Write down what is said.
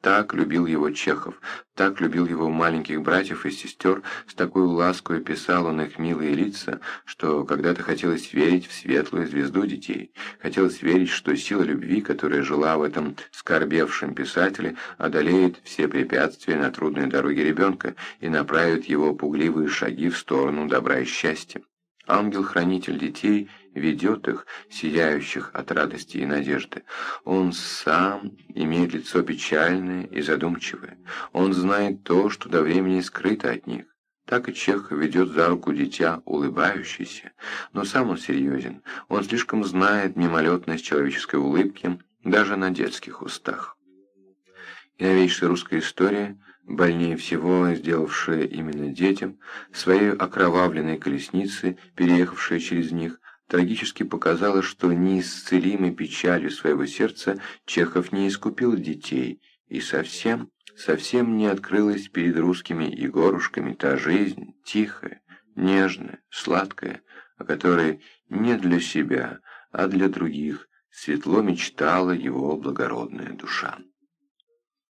Так любил его Чехов, так любил его маленьких братьев и сестер, с такой лаской писал он их милые лица, что когда-то хотелось верить в светлую звезду детей, хотелось верить, что сила любви, которая жила в этом скорбевшем писателе, одолеет все препятствия на трудной дороге ребенка и направит его пугливые шаги в сторону добра и счастья. Ангел-хранитель детей ведет их, сияющих от радости и надежды. Он сам имеет лицо печальное и задумчивое. Он знает то, что до времени скрыто от них. Так и Чехов ведет за руку дитя, улыбающийся, но сам он серьезен. Он слишком знает мимолетность человеческой улыбки даже на детских устах. И новейшая русская история – больнее всего сделавшая именно детям, своей окровавленной колесницы, переехавшая через них, трагически показала, что неисцелимой печалью своего сердца Чехов не искупил детей, и совсем, совсем не открылась перед русскими Егорушками та жизнь, тихая, нежная, сладкая, о которой не для себя, а для других светло мечтала его благородная душа.